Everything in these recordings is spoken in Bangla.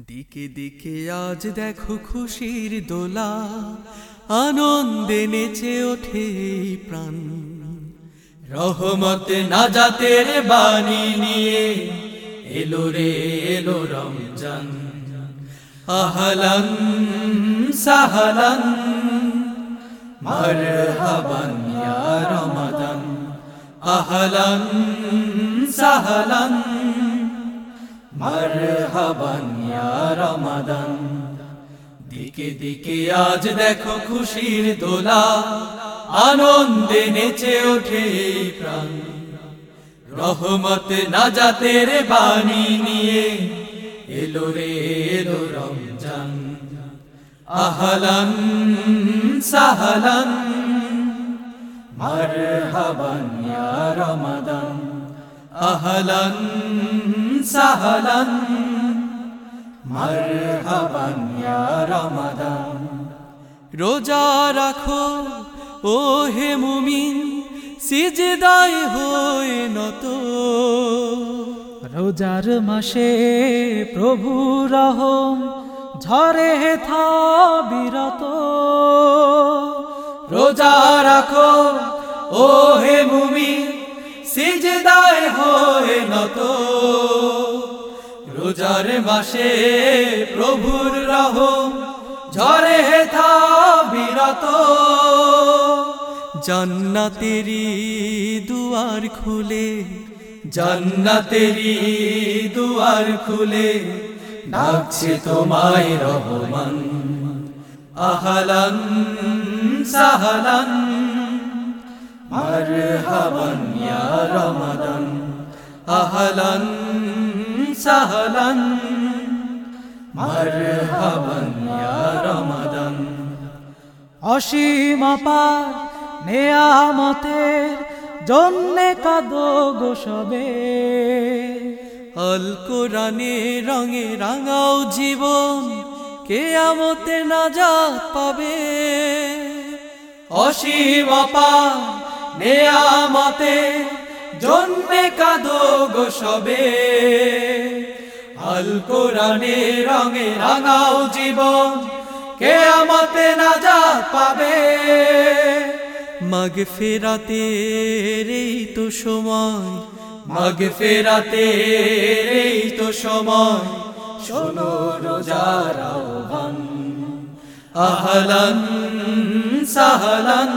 দিকে দিকে আজ দেখো খুশির দোলা, আনন্দে নেচে ওঠে প্রাণ। রহমত নাজাতের বাণী নিয়ে এলো রে, এলো রমজান। আহলান সাহলান, মারহাবান ইয়া রমাদান। আহলান সাহলান। মারহাবান ইয়া রমাদান। দিকে দিকে আজ দেখো খুশির দোলা, আনন্দে নেচে ওঠে প্রাণ। রহমত নাজাতের বাণী নিয়ে এলো রে, এলো রমজান। আহলান সাহলান মারহাবান ইয়া রমাদান। আহলান সাহলান মারহাবান ইয়া রমাদান। রোজা রাখো ও হে মুমিন, সিজদায় হয়ে নত। রোজার মাসে প্রভু রহম, ঝরে থা বিরত। রোজা রাখো ও হে মুমিন, সিজদায় হয়ে নত। রোজার মাসে প্রভুর রহম, ঝরে থা বিরত। জান্নাতেরি দুয়ার খুলে, জান্নাতেরি দুয়ার খুলে, ডাকছে তোমায় রহমান। আহলান সাহলান, মারহাবান ইয়া রমাদান। আহলান সাহলান মারহাবান রমাদান। অসীম পার নেয়ামতের জন্যে কাদো গোসবে আল কোরআনে রঙে রাঙাও জীবন, কেয়ামতে নাজাত পাবে। অসীম অপার নেয়ামতে জন্মে কাদো গো সবে। আল কোরআনে রঙে রাঙাও জীবন। কেয়ামতে নাজাত পাবে। মাগ ফেরাতে এই তো সময় মাগ ফেরাতে এই তো সময়। শোনো রোজার আহ্বান, আহলান সাহলান।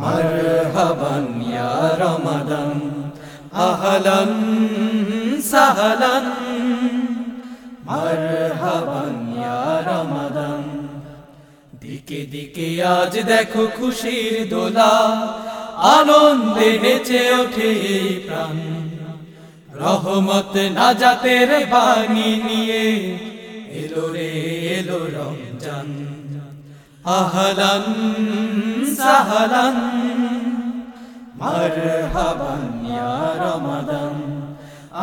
মারহাবান ইয়া রমাদান, আহলান সাহলান। মারহাবান ইয়া রমাদান। দিকে দিকে আজ দেখো খুশির দোলা, আনন্দে নেচে ওঠে প্রাণ। রহমত নাজাতের বাণী নিয়ে এলো রে, এলো রমজান। আহলান সাহলান, মারহাবান ইয়া রমাদান।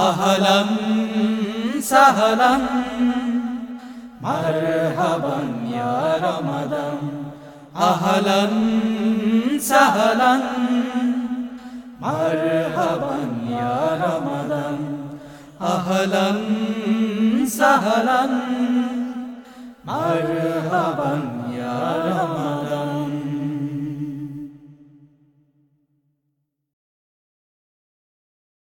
আহলান সাহলান মারহাবান ইয়া রমাদান আহলান সাহলান মারহাবান ইয়া রমাদান আহলান সাহলান মারহাবান ইয়া রমাদান